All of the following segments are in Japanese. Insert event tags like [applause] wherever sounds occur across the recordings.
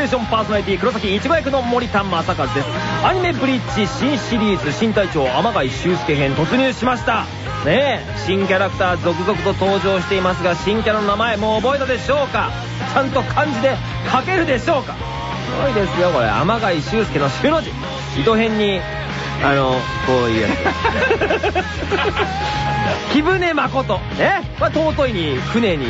テーションパーソナリティ黒崎一護役の森田正和です。アニメブリッジ新シリーズ新隊長天貝修介編突入しました。ねえ新キャラクター続々と登場していますが新キャラの名前もう覚えたでしょうか？ちゃんと漢字で書けるでしょうか？すごいですよこれ。天貝修介の修の字。糸編にあのこういうやつ。[laughs] 木舟誠。ねまあ尊いに船に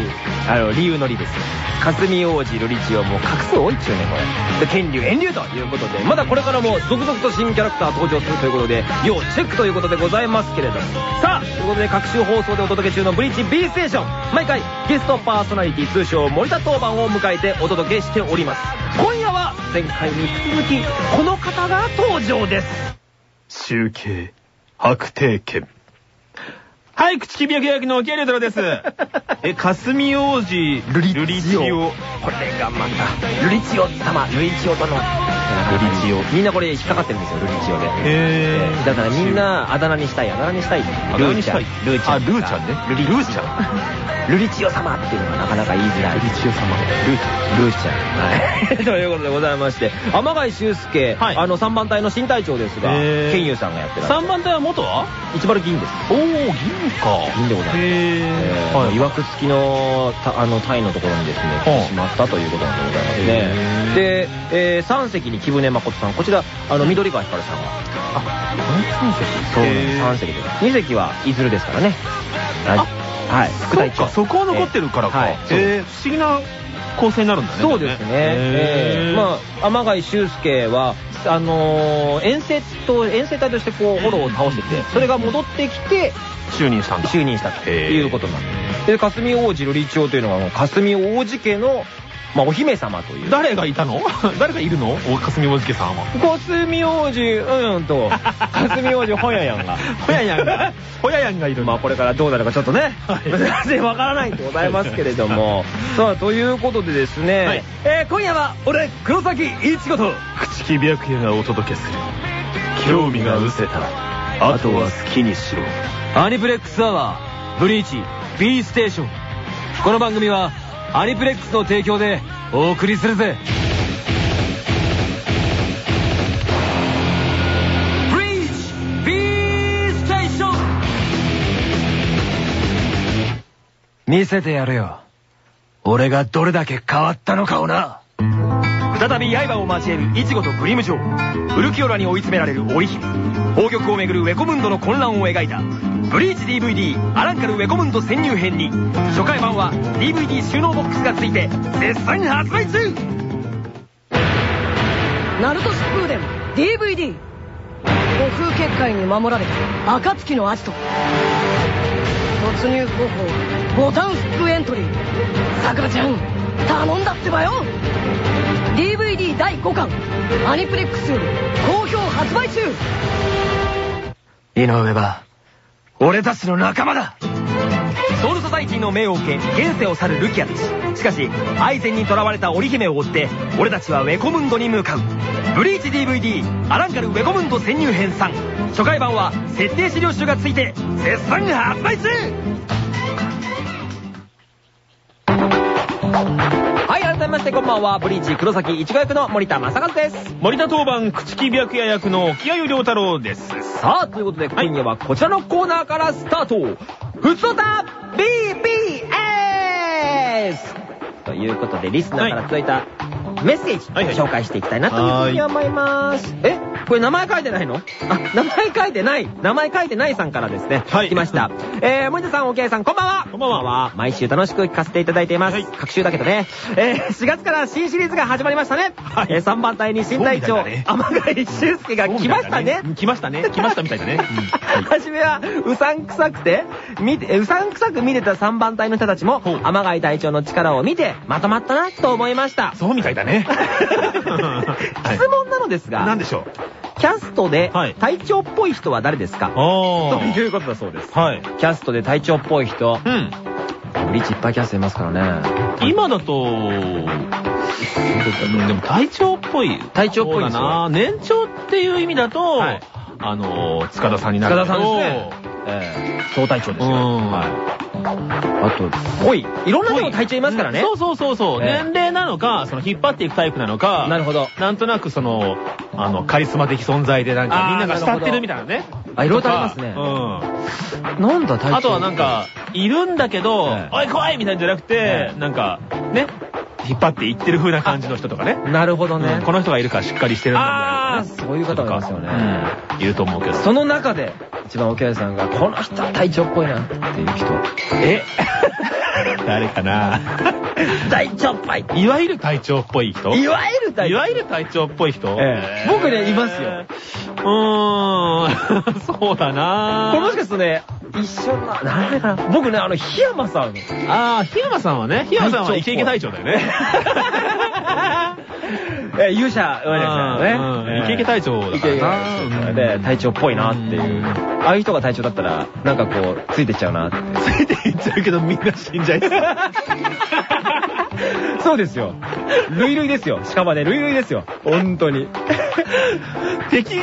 あの理由の理です。よ霞王子瑠璃千代もう画数多いっちゅうねこれ。で天竜遠竜ということでまだこれからも続々と新キャラクター登場するということで要チェックということでございますけれども。さあということで各種放送でお届け中のブリッジ B ステーション。毎回ゲストパーソナリティ通称森田当番を迎えてお届けしております。今夜は前回に引き続きこの方が登場です。集計、確定権。はい、口木役役の沖合太郎です。[laughs] え、霞王子、ルリチオ。これがまた。ルリチオ様ルリチオ殿。ルリチオ。みんなこれ引っかかってるんですよルリチオで。へーだからみんなあだ名にしたいあだ名にしたい名にしたいルーちゃんあルーちゃんねルリルーちゃんルリチオ様っていうのがなかなか言いづらいルリチオ様。ルーちゃん。ルーちゃん。はい。[laughs] ということでございまして、天貝修介、はいあの、3番隊の新隊長ですが、へーケンユーさんがやってる3番隊は元は？一丸銀です。おー、銀か。銀でございます。えーはい。いわくつきの、たあの、タイのところにですね、来てしまったということなんでございますね。で、え3隻に木舟誠さん、こちら、あの、緑川光さんが、あ、3席そうなんです、3隻です。2隻はいずるですからね。はい。はい、副隊長。そこは残ってるからか。はいえー、不思議な構成になるんだね。そうですね。ええまあ、天貝修介は、あのー遠征と、遠征隊としてこう、ホロを倒してて、それが戻ってきて、就任したんだ。就任したということなんです。で、霞王子瑠璃町というのは、霞王子家の、まあ、お姫様という。誰がいたの？[laughs] 誰がいるの？お霞王子さんは。霞王子、うんうんと、[laughs] 霞王子ほややんが。ほややんが、ほややんがいるまあこれからどうなるかちょっとね、はい全然わからないんでございますけれども。[laughs] さあ、ということでですね、はいえー今夜は俺、黒崎一子と、口木白夜がお届けする。興味が失せたら、あとは好きにしろ。アニプレックスアワー、ブリーチ、B ステーション。この番組は、アニプレックスの提供でお送りするぜ。見せてやるよ。俺がどれだけ変わったのかをな。再び刃を交えるイチゴとグリム城ウルキオラに追い詰められる織姫宝玉をめぐるウェコムンドの混乱を描いたブリーチ DVD アランカルウェコムンド潜入編に。初回版は DVD 収納ボックスがついて絶賛発売中。ナルト疾風伝 DVD 五風結界に守られた暁のアジト。突入方法ボタンフックエントリー。さくらちゃん頼んだってばよ。DVD 第5巻アニプレックスより好評発売中。井上は俺たちの仲間だ。ソウルソサイティの命を受け現世を去るルキアたち。しかしアイゼンに囚われた織姫を追って俺たちはウェコムンドに向かう。ブリーチ DVD アランカルウェコムンド潜入編3初回版は設定資料集がついて絶賛発売中。はい改めましてこんばんはブリーチ黒崎一護役の森田正和です森田当番、口木白夜役の木谷良太郎です。さあ、ということで今夜はこちらのコーナーからスタート、ふつおた BBS! ということで、リスナーから届いたメッセージ、紹介していきたいなというふうに思います。え？これ名前書いてないの？あ、名前書いてない。名前書いてないさんからですね。はい来ました。[laughs] えー、森田さん、おけいさん、こんばんは。こんばんは毎週楽しく聞かせていただいています。はい各週だけどね。えー、4月から新シリーズが始まりましたね。はいえー、3番隊に新隊長、天貝修介が来ましたね。来ましたね。来ましたみたいだね。[laughs] うんはい初めはうさんくさくて、見て、うさんくさく見てた3番隊の人たちも天貝隊長の力を見て、まとまったなと思いました。そうみたいだね。[laughs] 質問なのですが、何でしょう？キャストではい隊長っぽい人は誰ですか、あとあ。いうことだそうです。はい。キャストで隊長っぽい人、うん。ブリッチいっぱいキャストいますからね。今だと、うんでも体調っぽい。体調っぽいな。年長っていう意味だと、はいあの、塚田さんになる。塚田さんですね。ええ総隊長ですよ。うんはい。あと、ぽい。いろんなでも隊長いますからね。そうそうそうそう。ええ年齢なのか、その引っ張っていくタイプなのか、なるほど。なんとなくその、あの、カリスマ的存在でなんかみんなが慕ってるみたいなね。あいろいろとありますねうん。なんだ隊長。あとはなんか、いるんだけど、ええおい来いみたいなんじゃなくてえ、なんか、ね、引っ張っていってる風な感じの人とかね。なるほどねうん。この人がいるからしっかりしてるんだみたいなあ。そういう方もいますよね。うん。いると思うけど。その中で、一番沖合さんが、この人は隊長っぽいなっていう人。え？[laughs] 誰かな？隊長っぽいいわゆる隊長っぽい人？いわゆる隊長いわゆる隊長っぽい人？ええ僕ねいますよ。うーん、そうだなこれもしかするとね、一緒な、誰かな僕ね、あの、檜山さん。ああ、檜山さんはね、檜山さんはイケイケ隊長だよね。[laughs] え、勇者、うんね。イケイケ隊長だからなイケイケうんで、隊長っぽいなっていう。ああいう人が隊長だったら、なんかこう、ついてっちゃうなって。ついていっちゃうけどみんな死んじゃいそう。[laughs] [laughs] そうですよ。ルイルイですよ。屍ルイルイですよ。本当に。敵、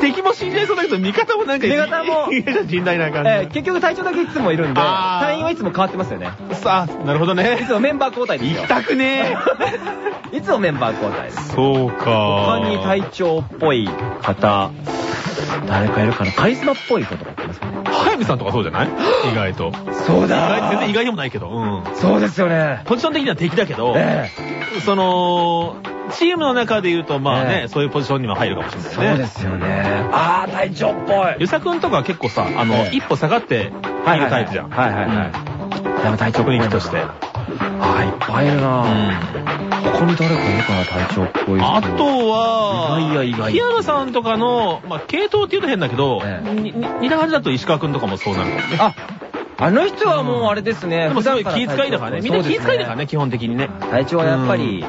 敵も死んじゃいそうだけど、味方もなんか、味方も甚大な感じ。[laughs] えー結局隊長だけいつもいるんで、隊員はいつも変わってますよね。さあ、なるほどいね。つもメンバー交代ですよ行き。たくね [laughs] いつもメンバー交代です。そうか。他に隊長っぽい方、誰かいるかな？カリスマっぽい子とかっていますかね？早見さんとかそうじゃない？[gasps] 意外と。そう意外全然意外でもないけど。うん。そうですよね。ポジション的には敵だけど、えその、チームの中で言うと、まあね、ええそういうポジションにも入るかもしれえないね。そうですよね。あー、隊長っぽい。ゆさくんとかは結構さ、あの、ええ一歩下がっているタイプじゃん。はいはいはい。でも隊長っぽいとして。あー、いっぱいいるなうん他に誰かいるかな、隊長っぽい人。あとは、意外や意外檜山さんとかの、まあ、系統って言うと変だけど、似た感じだと石川くんとかもそうなる。あ、あの人はもうあれですね。でもすごい気遣いだからね。みんな気遣いだからね。ね、基本的にね。隊長はやっぱり、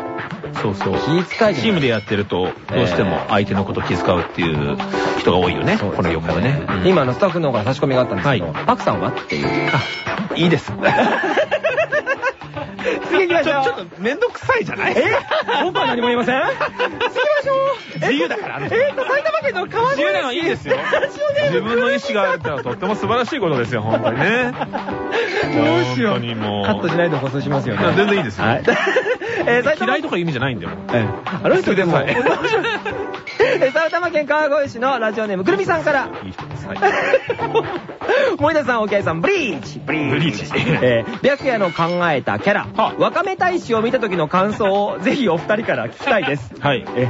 そうそう。気遣いチームでやってると、どうしても相手のこと気遣うっていう人が多いよね。この業界はね。うん今、あの、スタッフの方から差し込みがあったんですけど、はいパクさんは？っていう。あ、いいです。[laughs] 次行きましょうちょ、っとめんどくさいじゃない？え？僕は何も言いません？次行きましょう自由だからあの人え？っと、埼玉県の川越市。自由なのはいいですよ。自分の意思があるってのはとっても素晴らしいことですよ、本当にね。どうしよう。本当にもう。カットしないで放送しますよね。全然いいですよはい。えー、嫌いとかいう意味じゃないんだよ。えあの人でも、埼玉県川越市のラジオネームくるみさんから、いい人です。はい。[laughs] 森田さん、沖合さん、ブリーチブリーチブリーチえー、白夜の考えたキャラ、はわかめ大使を見た時の感想をぜひお二人から聞きたいです。[laughs] はい。え、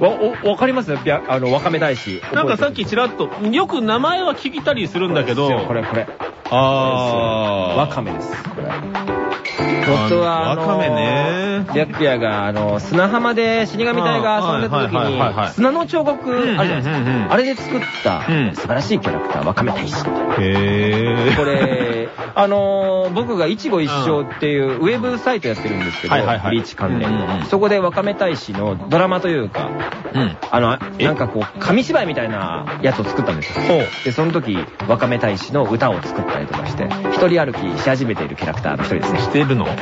わ、お、わかります？びゃあの、わかめ大使。なんかさっきちらっと、よく名前は聞いたりするんだけど、これ、これ。あー。わかめです、これ。本当は、あのわかめね白夜が、あの、砂浜で死神隊が遊んでた時に、砂の彫刻あるじゃないですか。あれで作ったうん素晴らしいキャラクター、わかめ大使。へー。これ、あのー僕が一期一生っていうウェブサイトやってるんですけど、リーチ関連。そこでわかめ大使のドラマというか、うん。あの、え？なんかこう、紙芝居みたいなやつを作ったんですよ。で、その時、わかめ大使の歌を作ったりとかして、一人歩きし始めているキャラクターの一人ですね。るの？[laughs] わ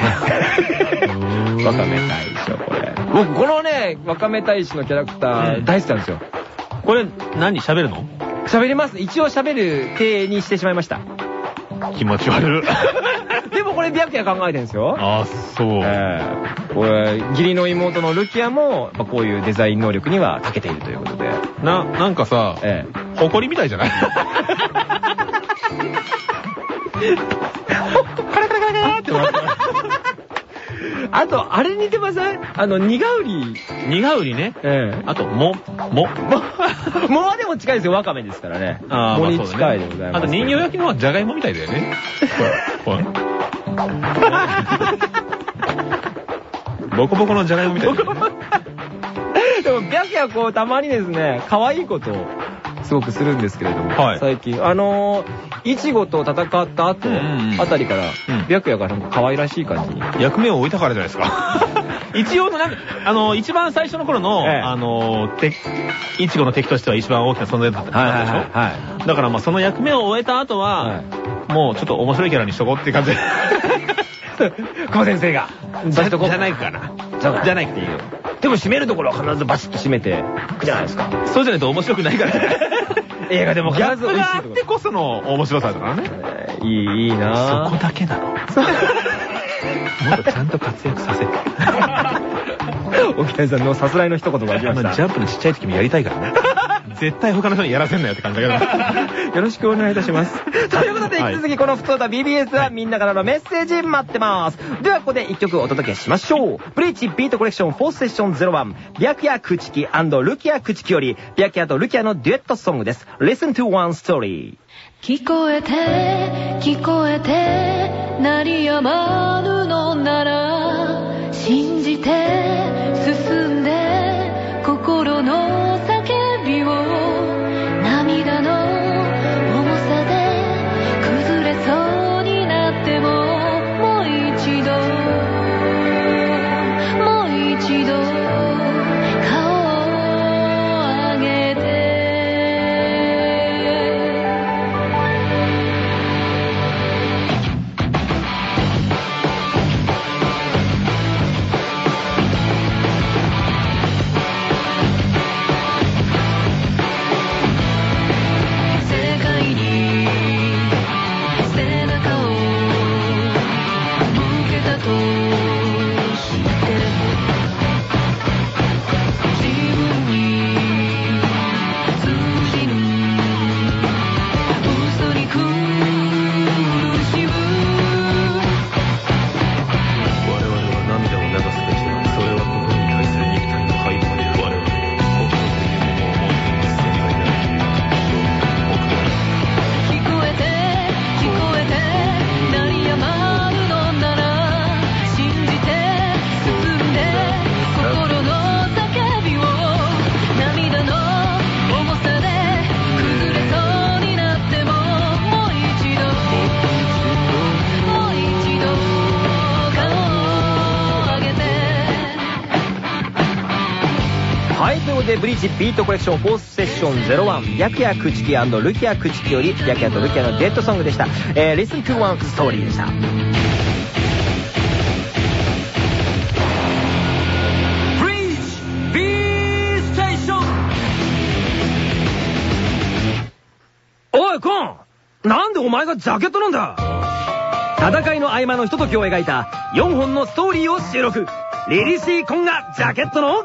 かめ大これ。僕、このね、わかめ大使のキャラクタうんー大好きなんですよ。これ、何？喋るの？喋ります。一応喋る体にしてしまいました。気持ち悪い。[laughs] でもこれ、白夜考えてるんですよ。あ、そう。ええこれ、義理の妹のルキアも、やっぱこういうデザイン能力には長けているということで。な、なんかさ、ええ。誇りみたいじゃない？[laughs] [laughs] あと、あれ似てません？あの、苦売り。苦売りね。ええ。あと、も、も。も [laughs] うでも近いですよ、ワカメですからね。あーもうに近いねでございます。あと人形焼きのはじゃがいもみたいだよね。[laughs] ほら、ほら。ボコボコのじゃがいもみたいだよね。でも、白夜こう、たまにですね、可愛いことを、すごくするんですけれども、はい最近、あのー、イチゴと戦った後、あたりから、うん白夜がなんか可愛らしい感じに。役目を置いたからじゃないですか。[laughs] 一応のなんか、あの、一番最初の頃の、ええあの、敵、いちごの敵としては一番大きな存在だったでしょ、はい。だからまあその役目を終えた後は、はもうちょっと面白いキャラにしとこうって感じで。[laughs] 久保先生が。じゃじゃないかな。じゃないっていう。でも締めるところは必ずバチッと締めていくじゃないですか。そうじゃないと面白くないから。[laughs] 映画でもギャップがあってこその面白さだからね。えーいい、いいなそこだけなの。もっとちゃんと活躍させて。[laughs] 沖谷さんのさすらいの一言が来ました。まあジャンプのちっちゃい時もやりたいからね。絶対他の人にやらせんなよって感じだけど。[laughs] よろしくお願いいたします。ということで、はい引き続きこの普通だ BBS はみんなからのメッセージ待ってます。では、ここで一曲お届けしましょう。ブリーチビートコレクション4セッション01、白夜朽木ルキア朽木より、白夜とルキアのデュエットソングです。Listen to one story. 聞こえて聞こえて鳴りやまぬのなら信じてビートコレクション4セッション01、白夜朽木ルキア朽木より、白夜とルキアのデッドソングでした。えー、Listen to one story でした。おい、コン！なんでお前がジャケットなんだ？戦いの合間のひとときを描いた4本のストーリーを収録。リリシーコンがジャケットの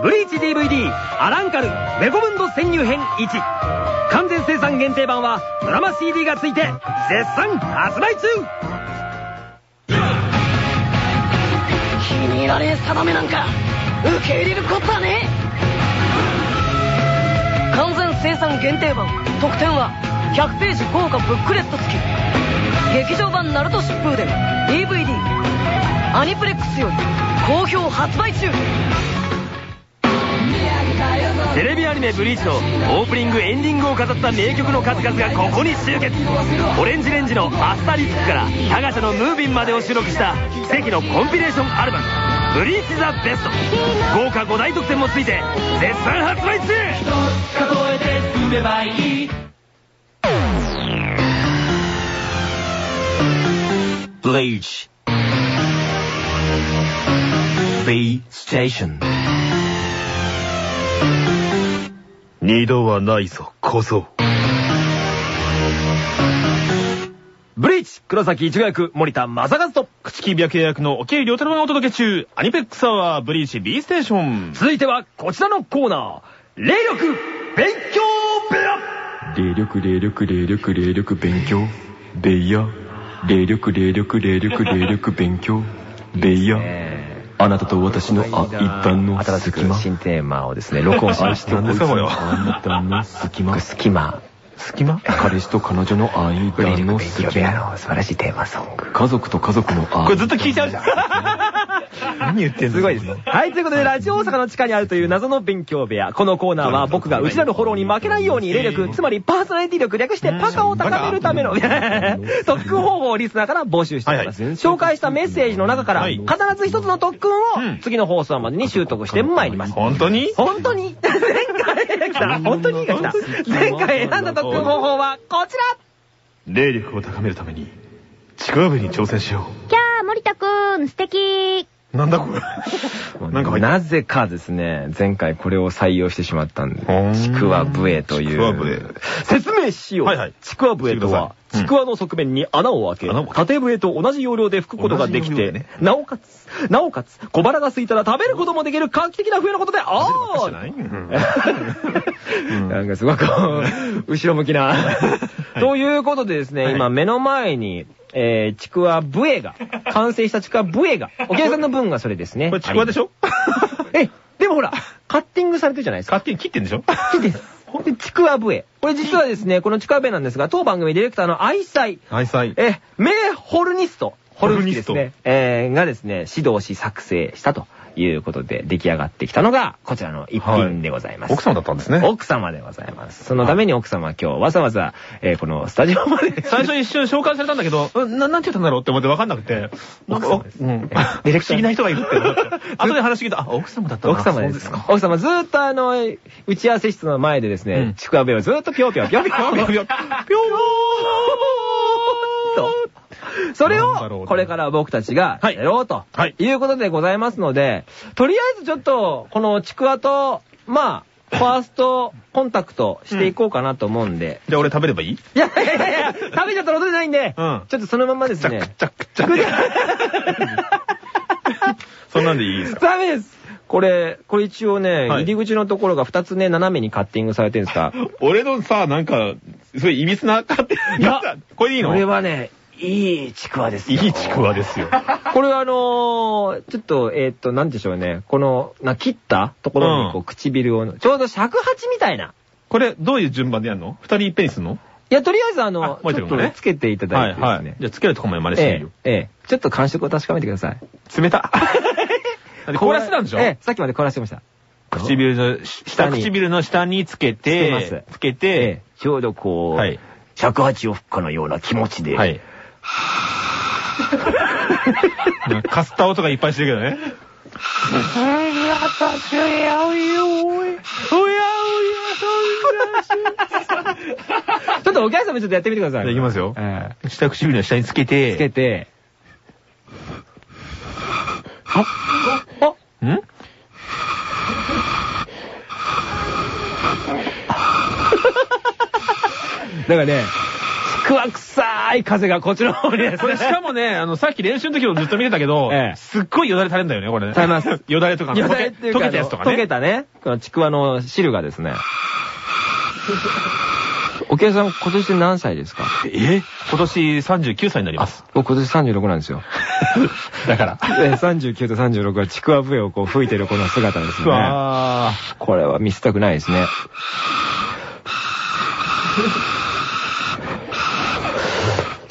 ブリーチ DVD アランカルメコムンド潜入編1完全生産限定版はドラマ CD が付いて絶賛発売中。気に入らねえ定めなんか受け入れることはね完全生産限定版特典は100ページ豪華ブックレット付き。劇場版ナルト疾風伝 DVD アニプレックスより好評発売中。テレビアニメ「ブリーチ」のオープニングエンディングを飾った名曲の数々がここに集結。オレンジレンジの「アスタリスク」から「タガシャのムービン」までを収録した奇跡のコンピレーションアルバム「ブリーチ・ザ・ベスト」豪華5大特典もついて絶賛発売中。ブリーチ B ステーション二度はないぞ、小僧。ブリーチ黒崎一護役森田正和と朽木白夜役の沖井良太郎がお届け中、アニペックスアワーブリーチ B ステーション。続いてはこちらのコーナー霊力勉強部屋。霊力霊力霊力霊力勉強。ベイヤ霊力霊力霊力霊力勉強。ベイヤあなたと私のあ一般の新しく新テーマをですね [laughs] 録音しました。何ですかこれはあなたの隙間。隙間？隙間彼氏と彼女の間の隙間。素晴らしいテーマソング。家族と家族の間。これずっと聞いちゃうじゃん。何言ってんのすごいです。はい、ということで、ラジオ大阪の地下にあるという謎の勉強部屋。このコーナーは僕がうちらのフォローに負けないように霊力、つまりパーソナリティ力略してパカを高めるための [laughs] 特訓方法をリスナーから募集しております。紹介したメッセージの中から、はい。必ず一つの特訓うん。を次の放送までに習得してまいります。本当に？本当に？[laughs] 前回来た。本当にが来た。前回選んだ特訓方法はこちら。霊力を高めるために、力部に挑戦しよう。キャー、森田くん、素敵なんだこれ？なんかなぜかですね、前回これを採用してしまったんでちくわ笛といちくわ笛う。説明しよう。はいはい。ちくわ笛とは、ちくわの側面に穴を開け、縦笛と同じ要領で吹くことができて、なおかつ、なおかつ、小腹が空いたら食べることもできる画期的な笛のことで、あじゃないー [laughs] なんかすごく、後ろ向きな。ということでですね、はい。今目の前に、えー、ちくわ笛が、完成したちくわ笛が、お客さんの分がそれですね。これちくわでしょ？え、でもほら、カッティングされてるじゃないですか。勝手に切ってんでしょ？切ってでちくわ笛。これ実はですね、このちくわ笛なんですが、当番組ディレクターの愛妻、愛妻。え、名ホルニスト、ホルニスですね、えーがですね、指導し作成したということで出来上がってきたのが、こちらの一品でございます。奥様だったんですね。奥様でございます。そのために奥様は今日わざわざ、えーこのスタジオまで。[laughs] 最初一瞬紹介されたんだけど、[laughs] うんななんて言ったんだろうって思って分かんなくて、なんか、おうん。ディレクター不思議な人がいるって思って。[laughs] 後で話聞いたあ、奥様だったの奥様です。奥様ずーっとあの、打ち合わせ室の前でですねうん、ちくわ笛をずーっとぴょぴょぴょぴょぴょぴょぴょと。[laughs] それをこれから僕たちがはい。やろうとはい。いうことでございますので、とりあえずちょっとこのちくわと、まあ、ファーストコンタクトしていこうかなと思うんで。じゃあ俺食べればいい？いやいやいやいや、食べちゃったら踊れないんで、うん。ちょっとそのままですね。ちゃくちゃくちゃ。[laughs] そんなんでいいですか？ダメです。これ、これ一応ね、はい。入り口のところが2つね、斜めにカッティングされてるんですが、[laughs] 俺のさ、なんか、すごい歪な勝手いやこれでいいの？これはね、いいちくわですよ。いいちくわですよ。[laughs] これはあのーちょっと、えーっと、なんでしょうね。この、な、切ったところにこう、うん唇を、ちょうど尺八みたいな。これ、どういう順番でやるの？二人いっぺんにすんの？いや、とりあえずあの、あちょっとつけていただいてですね。はいはい。じゃあ、つけるとこまで真似してみるよ。ええ、ええ。ちょっと感触を確かめてください。冷た。[laughs] 凍らせたんでしょ？ええ、さっきまで凍らせてました。唇の、下唇の下につけて、つけえてえ、、ちょうどこう、はい尺八を吹くかのような気持ちで、はい。[laughs] かすった音がいっぱいしてるけどね。[laughs] ちょっとお客さんもちょっとやってみてください。じゃあいきますよ。え下唇の下につけえて、つけて、あ、あ、ん？[laughs] だからね、ちくわ臭い風がこっちの方にですね。これしかもね、あの、さっき練習の時もずっと見てたけどええ、すっごいよだれ垂れんだよね、これね。垂れますよだれとかのよだれっていうか、溶けたやつとかね。溶けたね、このちくわの汁がですね。お客さん今年で何歳ですか？え？今年39歳になります。僕今年36なんですよ。[laughs] だから。[laughs] え39と36はちくわ笛をこう吹いてるこの姿ですうね。わこれは見せたくないですね。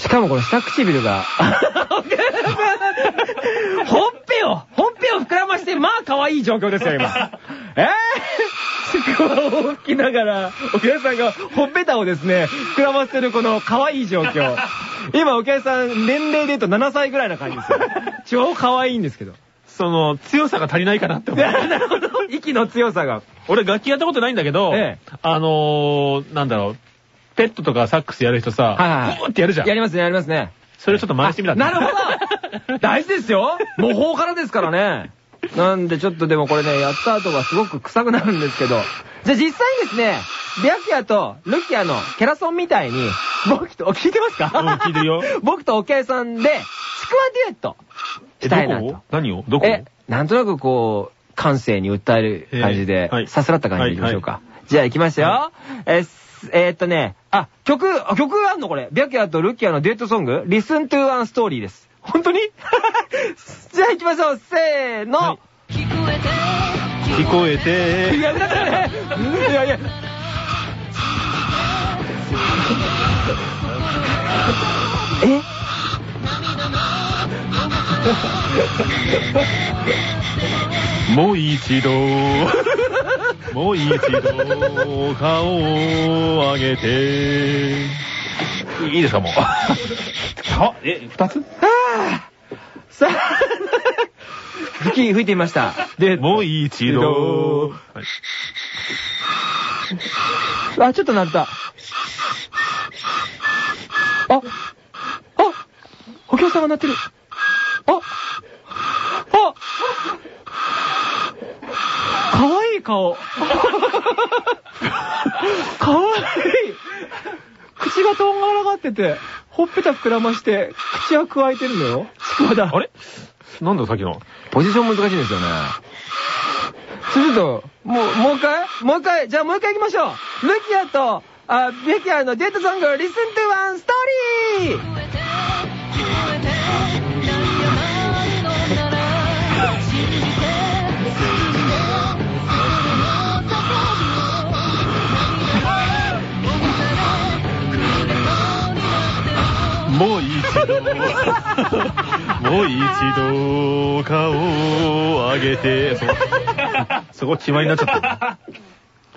しかもこの下唇が、[laughs] ほっぺを、ほっぺを膨らまして、まあ可愛い状況ですよ、今。[laughs] えぇ、ちくわを吹きながら、お客さんがほっぺたをですね、膨らませてるこの可愛い状況。今お客さん年齢で言うと7歳ぐらいな感じですよ。超可愛いんですけど。その、強さが足りないかなって思う。[laughs] なるほど。息の強さが。俺楽器やったことないんだけど、ええあのー、なんだろう、ペットとかサックスやる人さ、はいはいってやるじゃん。やりますね、やりますね。それちょっと真似してみたなるほど大事ですよ模倣からですからね。なんでちょっとでもこれね、やった後がすごく臭くなるんですけど。じゃあ実際にですね、ビャキアとルキアのキャラソンみたいに、僕と、聞いてますか？うん聞いてるよ [laughs] 僕とお客さんで、ちくわデュエットしたいなと。何を？どこえ、なんとなくこう、感性に訴える感じでさすらった感じでいきましょうか。じゃあ行きますよ。えーすえーっとね、あ、曲、あ曲あんのこれ。ビャキアとルキアのデュエットソング ?Listen to one story です。本当に？[laughs] じゃあ行きましょう。せーの。はい聞こえて聞こえていや、だからね。いやいや。え？もう一度、もう一度、顔を上げて。いいですか、もう？[laughs] あ、え、二つ？さあ、吹き、吹いてみました。で、もう一度。はいあ、ちょっと鳴った。あ、あ、お客さんが鳴ってる。あ、あ、いい顔。かわいい。口がとんがらがってて、ほっぺた膨らまして、口は加えてるのよ。ちくわだ。あれ？なんださっきの。ポジション難しいですよね。すると、もう、もう一回？もう一回、じゃあもう一回行きましょう。ルキアと、あ、ベキアのデートソング、Listen to one story! もう一度、もう一度、顔を上げて、そこ、そこ決まりになっちゃった。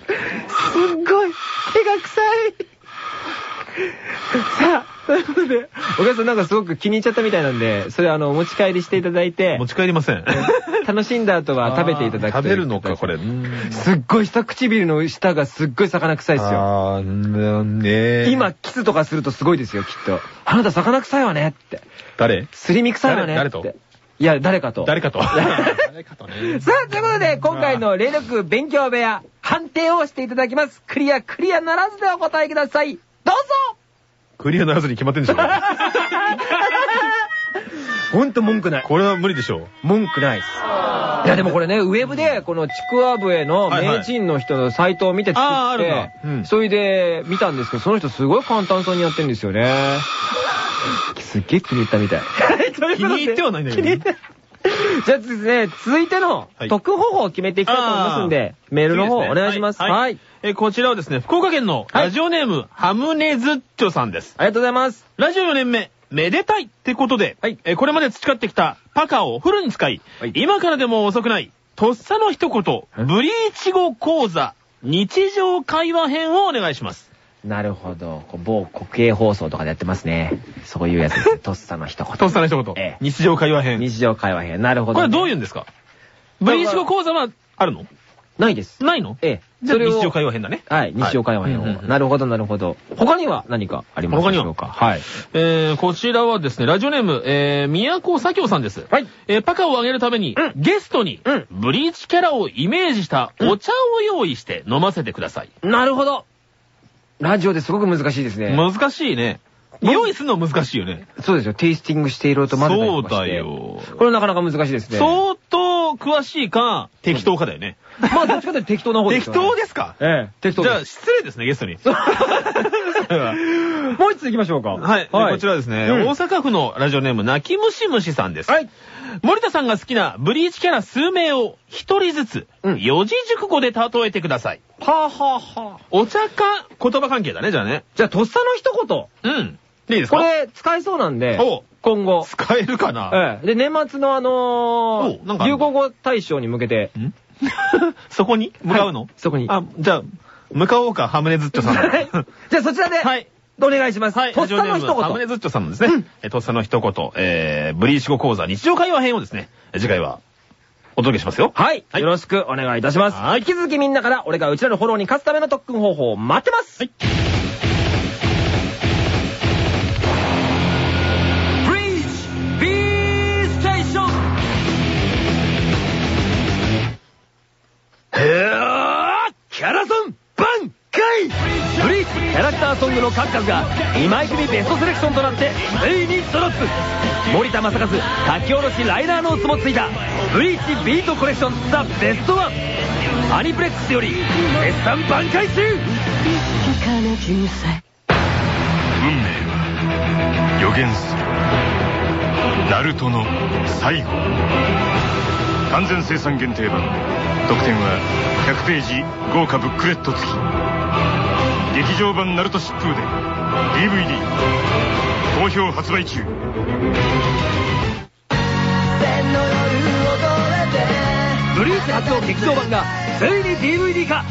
すっごい、手が臭い。さあ、ということで、お母さんなんかすごく気に入っちゃったみたいなんで、それあの、お持ち帰りしていただいて持、ち帰りません。楽しんだ後は食べていただくと食べるのか、これ。すっごい下唇の下がすっごい魚臭いですよ。あー、んね今、キスとかするとすごいですよ、きっと。あなた魚臭いわねって。誰？すり身臭いわねって。誰？誰と？いや、誰かと。誰かと。[laughs] 誰かとね。さあ、ということで、今回の霊力勉強部屋、判定をしていただきます。クリア、クリアならずでお答えください。どうぞクリアならずに決まってんでしょ。[laughs] ほんと文句ない。これは無理でしょう。文句ないっす。いや、でもこれね、ウェブで、このちくわ笛の名人の人のサイトを見て作ってなうん、それで見たんですけど、その人すごい簡単そうにやってるんですよね。すっげえ気に入ったみたい。[laughs] 気に入ってはないんだけどね気に入ってじゃあですね、続いてのはい特報法を決めていきたいと思いますんで、メールの方お願いします。はいはい。えーこちらはですね、福岡県のラジオネーム、ハムネズッチョさんです。ありがとうございます。ラジオ4年目、めでたいってことで、はいえーこれまで培ってきたパカをフルに使い、はい今からでも遅くない、とっさの一言、ブリーチ語講座、日常会話編をお願いします。なるほど。某国営放送とかでやってますね。そういうやつです。[laughs] とっさの一言。とっさの一言、ええ日常会話編。日常会話編。なるほど、これはどういううんですか？ブリーチ語講座はあるの？ないです。ないの？ええ。それを日常会話編だね。はい、日常会話編を。なるほど、なるほど。他には何かありますでしょうか？はい。えー、こちらはですね、ラジオネーム、えー、宮古左京さんです。はい。えー、パカをあげるために、うんゲストに、うんブリーチキャラをイメージしたお茶を用意して飲ませてください。なるほど。ラジオですごく難しいですね。難しいね。用意するの難しいよね。そうですよ。テイスティングしていろと混ぜたり。そうだよこれなかなか難しいですね。相当詳しいか、適当かだよね。まあ、どっちかというと適当な方ですね。当ですか？ええ、適当じゃあ。失礼ですね、ゲストに。[laughs] もう一つ行きましょうか。はい。こちらですね、うん大阪府のラジオネーム、泣き虫虫さんです。はい。森田さんが好きなブリーチキャラ数名を一人ずつ、うん四字熟語で例えてください。はあはあはあ。お茶か言葉関係だね、じゃあね。じゃあ、とっさの一言。うん。いいですか？これ、使えそうなんでお、今後。使えるかな、ええ。で、年末のあのー、る流行語大賞に向けて、ん？[laughs] そこに？向かうの、はいそこに。あ、じゃあ、向かおうか、ハムネズッチョさん。[laughs] はいじゃあ、そちらで、はい。お願いします。はい。とっさの一ラジオネームハムネ言。ズッチョさんのですね、えとっさの一言、えー、ブリーチ語講座日常会話編をですね、次回はお届けしますよ。はい。はいよろしくお願いいたします。はい引き続きみんなから、俺がうちらのフォローに勝つための特訓方法を待ってます。はい。ングの数々が2枚組ベストセレクションとなってついにドロップ森田正和書き下ろしライナーノーツもついた。ブリーチビートコレクションザ・ベストワン。アニプレックスより絶賛挽回中。運命は予言する。ナルトの最後。完全生産限定版。特典は100ページ豪華ブックレット付き劇場版ナルト疾風伝 DVD 好評発売中。ブリーチ初の劇場版がついに DVD 化。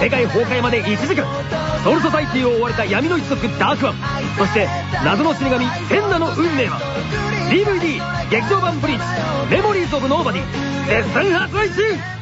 世界崩壊まで1時間。ソウルソサイティを追われた闇の一族ダークワン。そして謎の死神センナの運命は。DVD 劇場版 BLEACH Memories of Nobody 絶賛発売中。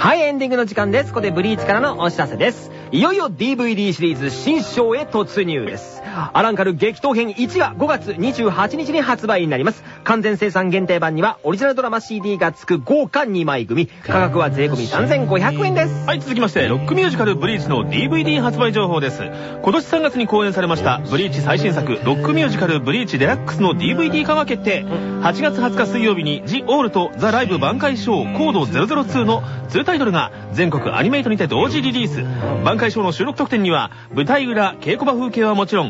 はい、エンディングの時間です。ここでブリーチからのお知らせです。いよいよ DVD シリーズ新章へ突入です。アランカル激闘編1が5月28日に発売になります。完全生産限定版にはオリジナルドラマ CD が付く豪華2枚組。価格は税込3500円です。はい、続きまして、ロックミュージカルブリーチの DVD 発売情報です。今年3月に公演されました、ブリーチ最新作、ロックミュージカルブリーチデラックスの DVD 化が決定。8月20日水曜日に、ジ・オールとザ・ライブ挽回ショーコード002の2タイトルが全国アニメイトにて同時リリース。挽回ショーの収録特典には、舞台裏、稽古場風景はもちろん、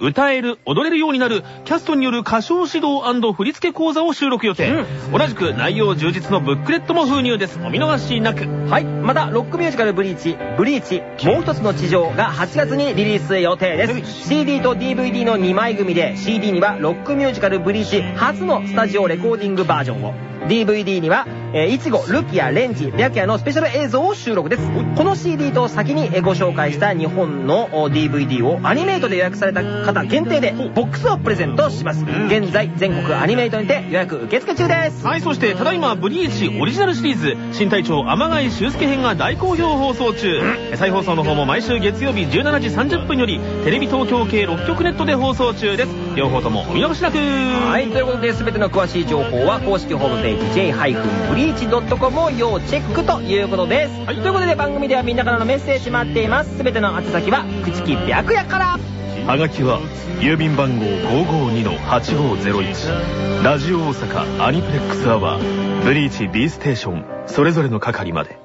歌える、踊れるようになる、キャストによる歌唱指導振付講座を収録予定。同じく内容充実のブックレットも封入です。お見逃しなく。はい。また、ロックミュージカルブリーチ、ブリーチ、もう一つの地上が8月にリリース予定です。CD と DVD の2枚組で、CD にはロックミュージカルブリーチ初のスタジオレコーディングバージョンを。DVD には、えー、いちご、ルキア、レンジ、白夜のスペシャル映像を収録です。この CD と先にえーご紹介した日本のお DVD をアニメイトで予約された方限定でボックスをプレゼントします。現在、全国アニメイトにて予約受付中です。はい、そして、ただいま、ブリーチオリジナルシリーズ、新隊長天貝修介編が大好評放送中。再放送の方も毎週月曜日17時30分より、テレビ東京系6局ネットで放送中です。両方ともお見逃しなく。はい、ということで、すべての詳しい情報は公式ホームページ j-breach.com を要チェックということです。ということで、番組ではみんなからのメッセージ待っています。すべての宛先は、口木白夜から。はがきは、郵便番号552-8501、ラジオ大阪アニプレックスアワー、ブリーチ B ステーション、それぞれの係まで。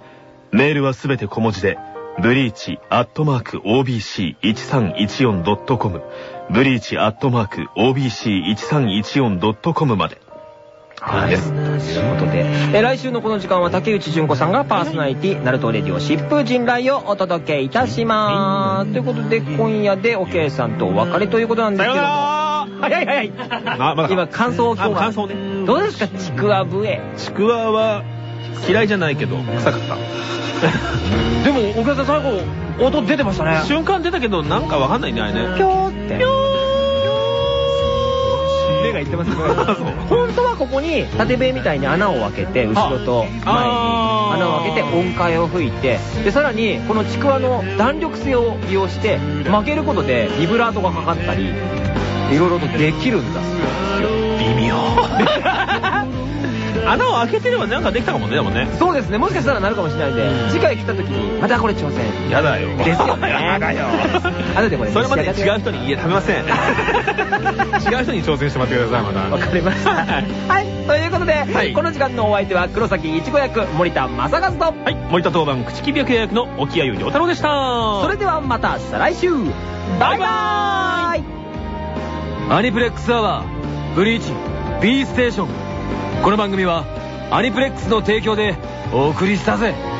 メールはすべて小文字で、ブリーチアットマーク OBC1314.com、ブリーチアットマーク OBC1314.com まで。はい。ということで、えー来週のこの時間は竹内純子さんがパーソナリティ、ナルトレディオ疾風陣雷をお届けいたします。ということで、今夜でおけいさんとお別れということなんですけども。早い早い。あ、まだ今、感想を今日あは感想ね。どうですか、ちくわ笛。ちくわは嫌いじゃないけど臭かった。[laughs] でも、おけいさん最後、音出てましたね。瞬間出たけどなんかわかんないね、あれね。ぴょーって。目が言ってますね。[laughs] 本当はここに縦笛みたいに穴を開けて、後ろと前に穴を開けて音階を吹いて、で、さらにこのちくわの弾力性を利用して、負けることでビブラートがかかったり、いろいろとできるんだ。微妙。[laughs] 穴を開けてればなんかできたかもね、でもね。そうですね、もしかしたらなるかもしれないんで、次回来た時に、またこれ挑戦。やだよ。ですよね。[laughs] やだよ。後でこれ、それまで違う人に、いや、食べません。[laughs] 違う人に挑戦してもらってください、また。わかりました。はい。ということで、はいこの時間のお相手は黒崎いちご役森田正和と、はい、森田当番、口木白夜役の沖谷良太郎でした。それではまた再来週バイバーイアニプレックスアワーブリーチ B ステーションこの番組はアニプレックスの提供でお送りしたぜ。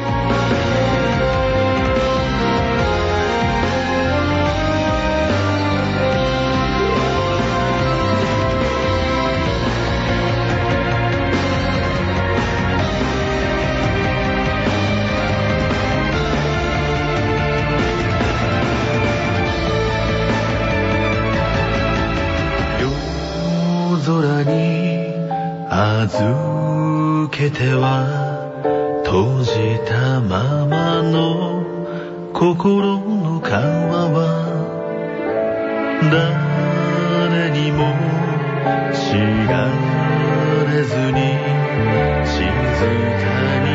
預けては閉じたままの心の川は誰にも知られずに静かに